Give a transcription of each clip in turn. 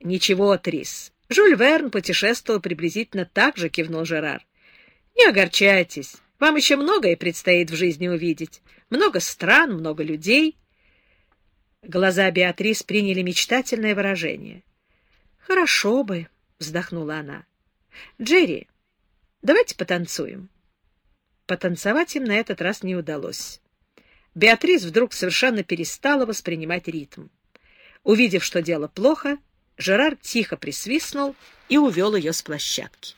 — Ничего, Трис. Жюль Верн путешествовал приблизительно так же, — кивнул Жерар. — Не огорчайтесь. Вам еще многое предстоит в жизни увидеть. Много стран, много людей. Глаза Беатрис приняли мечтательное выражение. — Хорошо бы, — вздохнула она. — Джерри, давайте потанцуем. Потанцевать им на этот раз не удалось. Беатрис вдруг совершенно перестала воспринимать ритм. Увидев, что дело плохо, Жерар тихо присвистнул и увел ее с площадки.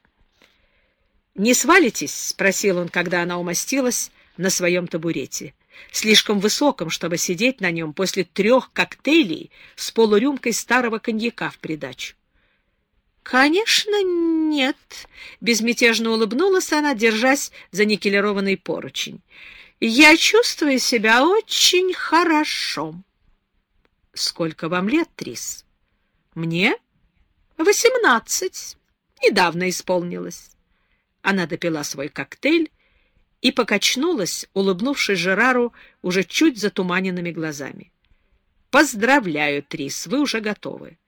«Не свалитесь?» — спросил он, когда она умостилась на своем табурете, слишком высоком, чтобы сидеть на нем после трех коктейлей с полурюмкой старого коньяка в придачу. «Конечно, нет», — безмятежно улыбнулась она, держась за никелированный поручень. «Я чувствую себя очень хорошо». «Сколько вам лет, Трис?» «Мне?» «Восемнадцать. Недавно исполнилось». Она допила свой коктейль и покачнулась, улыбнувшись Жерару уже чуть затуманенными глазами. «Поздравляю, Трис, вы уже готовы».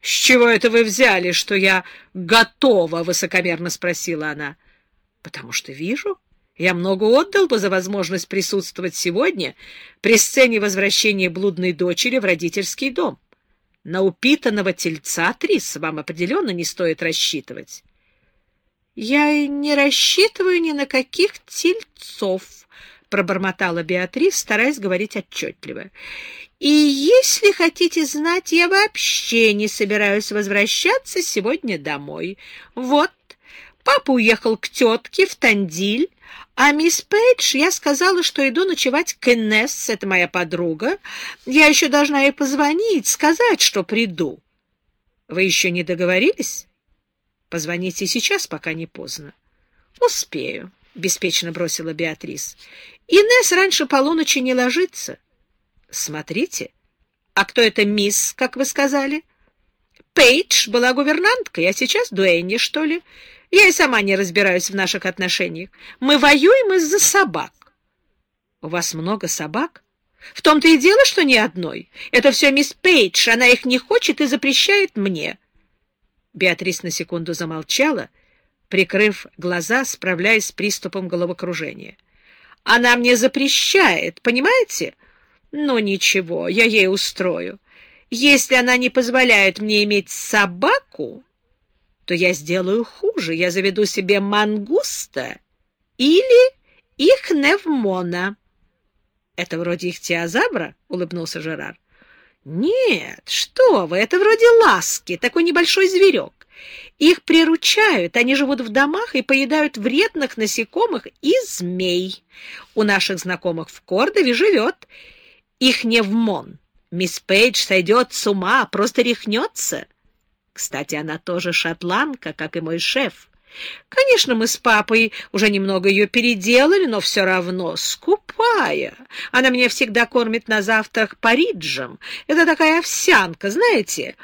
«С чего это вы взяли, что я готова?» — высокомерно спросила она. «Потому что вижу. Я много отдал бы за возможность присутствовать сегодня при сцене возвращения блудной дочери в родительский дом. На упитанного тельца, Трис, вам определенно не стоит рассчитывать». «Я и не рассчитываю ни на каких тельцов», — пробормотала Беатрис, стараясь говорить отчетливо. «И если хотите знать, я вообще не собираюсь возвращаться сегодня домой. Вот, папа уехал к тетке в Тандиль, а мисс Пейдж я сказала, что иду ночевать к Инесс, это моя подруга. Я еще должна ей позвонить, сказать, что приду». «Вы еще не договорились?» Позвоните сейчас, пока не поздно. — Успею, — беспечно бросила Беатрис. — Инесс раньше полуночи не ложится. — Смотрите. А кто это мисс, как вы сказали? — Пейдж была гувернанткой, а сейчас Дуэнни, что ли? Я и сама не разбираюсь в наших отношениях. Мы воюем из-за собак. — У вас много собак? В том-то и дело, что ни одной. Это все мисс Пейдж, она их не хочет и запрещает мне. — Беатрис на секунду замолчала, прикрыв глаза, справляясь с приступом головокружения. «Она мне запрещает, понимаете? Ну, ничего, я ей устрою. Если она не позволяет мне иметь собаку, то я сделаю хуже. Я заведу себе мангуста или ихневмона». «Это вроде их теозабра?» — улыбнулся Жерар. Нет, что вы, это вроде ласки, такой небольшой зверек. Их приручают, они живут в домах и поедают вредных насекомых и змей. У наших знакомых в Кордове живет их невмон. Мисс Пейдж сойдет с ума, просто рехнется. Кстати, она тоже шотландка, как и мой шеф. Конечно, мы с папой уже немного ее переделали, но все равно скупая. Она меня всегда кормит на завтрак пориджем. Это такая овсянка, знаете?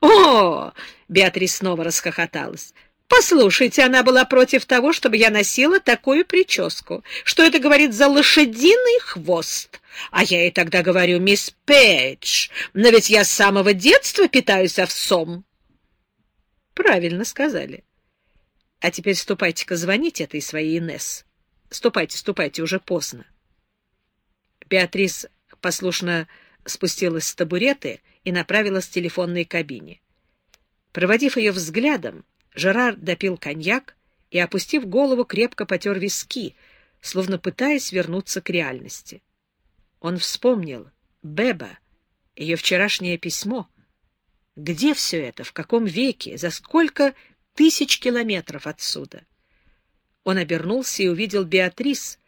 О! Беатрис снова расхохоталась. Послушайте, она была против того, чтобы я носила такую прическу. Что это говорит за лошадиный хвост? А я ей тогда говорю, мисс Пейдж, но ведь я с самого детства питаюсь овсом. Правильно сказали. А теперь ступайте-ка звонить этой своей Инесс. Ступайте, ступайте, уже поздно. Беатрис послушно спустилась с табуреты и направилась к телефонной кабине. Проводив ее взглядом, Жерар допил коньяк и, опустив голову, крепко потер виски, словно пытаясь вернуться к реальности. Он вспомнил Беба, ее вчерашнее письмо. Где все это? В каком веке? За сколько тысяч километров отсюда. Он обернулся и увидел Беатрис,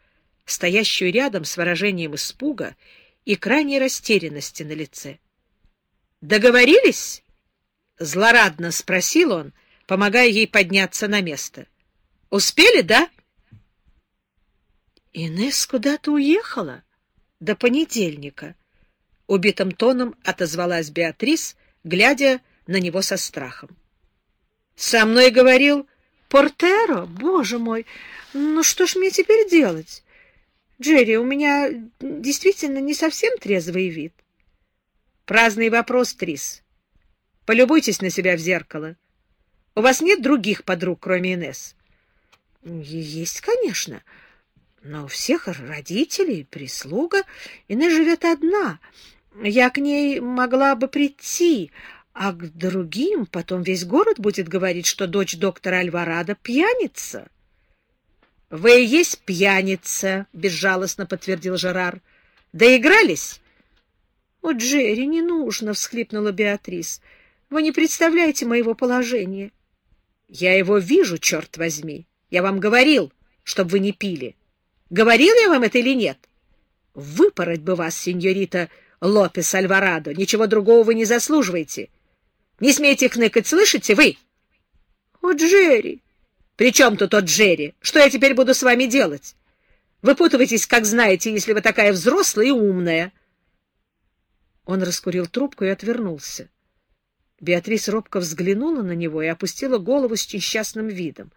стоящую рядом с выражением испуга и крайней растерянности на лице. «Договорились?» — злорадно спросил он, помогая ей подняться на место. «Успели, да?» «Инесс куда-то уехала до понедельника», — убитым тоном отозвалась Беатрис, глядя на него со страхом. Со мной говорил Портеро? Боже мой, ну что ж мне теперь делать? Джерри, у меня действительно не совсем трезвый вид. Праздный вопрос, Трис. Полюбуйтесь на себя в зеркало. У вас нет других подруг, кроме Инесс? — Есть, конечно. Но у всех родители, прислуга. Инесс живет одна. Я к ней могла бы прийти, а к другим потом весь город будет говорить, что дочь доктора Альварадо пьяница. — Вы и есть пьяница, — безжалостно подтвердил Жерар. — Доигрались? — О, Джерри, не нужно, — всхлипнула Беатрис. — Вы не представляете моего положения. — Я его вижу, черт возьми. Я вам говорил, чтобы вы не пили. Говорил я вам это или нет? Выпороть бы вас, сеньорита Лопес Альварадо. Ничего другого вы не заслуживаете. Не смейте хныкать, слышите вы? — О, Джерри! — При чем тут тот Джерри? Что я теперь буду с вами делать? Выпутывайтесь, как знаете, если вы такая взрослая и умная. Он раскурил трубку и отвернулся. Беатрис робко взглянула на него и опустила голову с несчастным видом.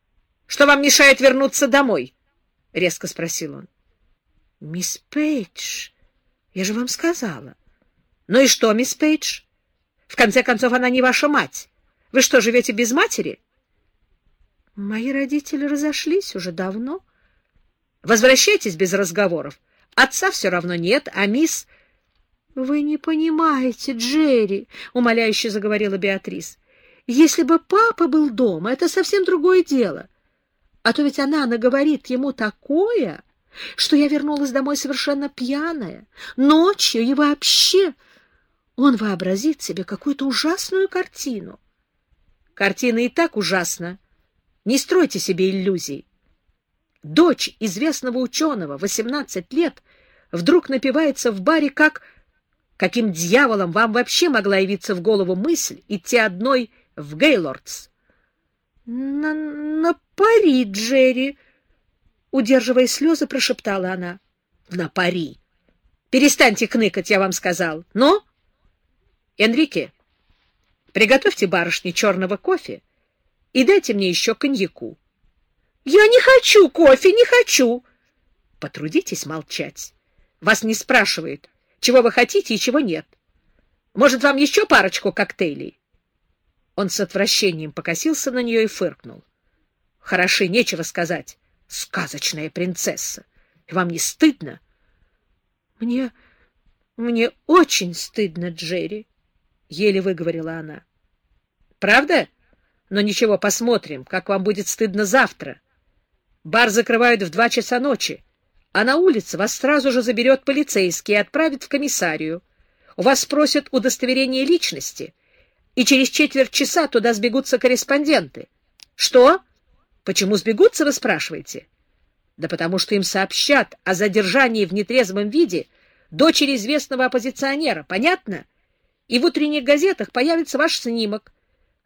— Что вам мешает вернуться домой? — резко спросил он. — Мисс Пейдж, я же вам сказала. — Ну и что, мисс Пейдж? В конце концов, она не ваша мать. Вы что, живете без матери? — Мои родители разошлись уже давно. — Возвращайтесь без разговоров. Отца все равно нет, а мисс... — Вы не понимаете, Джерри, — умоляюще заговорила Беатрис. — Если бы папа был дома, это совсем другое дело. А то ведь она наговорит ему такое, что я вернулась домой совершенно пьяная, ночью и вообще... Он вообразит себе какую-то ужасную картину. Картина и так ужасна. Не стройте себе иллюзий. Дочь известного ученого, 18 лет, вдруг напивается в баре как... Каким дьяволом вам вообще могла явиться в голову мысль идти одной в Гейлордс? На, на пари, Джерри, удерживая слезы, прошептала она. На пари. Перестаньте кныкать, я вам сказал. Ну? Энрике, приготовьте барышне черного кофе и дайте мне еще коньяку. Я не хочу кофе, не хочу. Потрудитесь молчать. Вас не спрашивают, чего вы хотите и чего нет. Может, вам еще парочку коктейлей? Он с отвращением покосился на нее и фыркнул. — Хороши, нечего сказать. Сказочная принцесса. Вам не стыдно? — Мне... мне очень стыдно, Джерри, — еле выговорила она. — Правда? Но ничего, посмотрим, как вам будет стыдно завтра. Бар закрывают в два часа ночи, а на улице вас сразу же заберет полицейский и отправит в комиссарию. У вас спросят удостоверение личности — и через четверть часа туда сбегутся корреспонденты. Что? Почему сбегутся, вы спрашиваете? Да потому что им сообщат о задержании в нетрезвом виде дочери известного оппозиционера, понятно? И в утренних газетах появится ваш снимок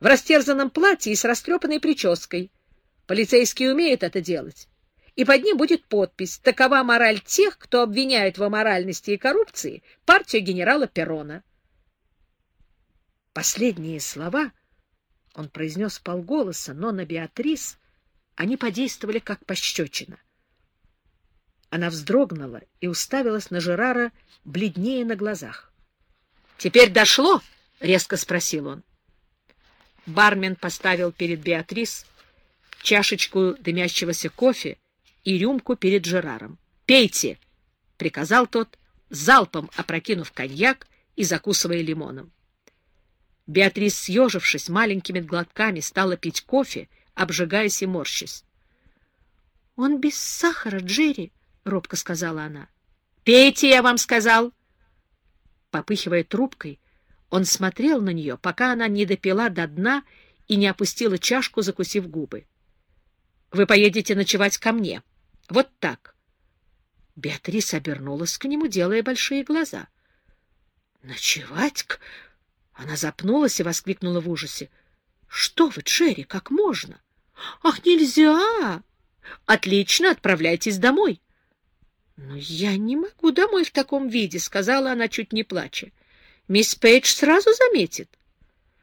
в растерзанном платье и с растрепанной прической. Полицейские умеют это делать. И под ним будет подпись «Такова мораль тех, кто обвиняет в аморальности и коррупции партию генерала Перрона». Последние слова он произнес полголоса, но на Беатрис они подействовали как пощечина. Она вздрогнула и уставилась на Жерара бледнее на глазах. — Теперь дошло? — резко спросил он. Бармен поставил перед Беатрис чашечку дымящегося кофе и рюмку перед Жераром. — Пейте! — приказал тот, залпом опрокинув коньяк и закусывая лимоном. Беатрис, съежившись маленькими глотками, стала пить кофе, обжигаясь и морщась. — Он без сахара, Джерри, — робко сказала она. — Пейте, я вам сказал. Попыхивая трубкой, он смотрел на нее, пока она не допила до дна и не опустила чашку, закусив губы. — Вы поедете ночевать ко мне. Вот так. Беатрис обернулась к нему, делая большие глаза. — Ночевать к... Она запнулась и воскликнула в ужасе. — Что вы, Джерри, как можно? — Ах, нельзя! — Отлично, отправляйтесь домой. — Но я не могу домой в таком виде, — сказала она, чуть не плача. — Мисс Пейдж сразу заметит. —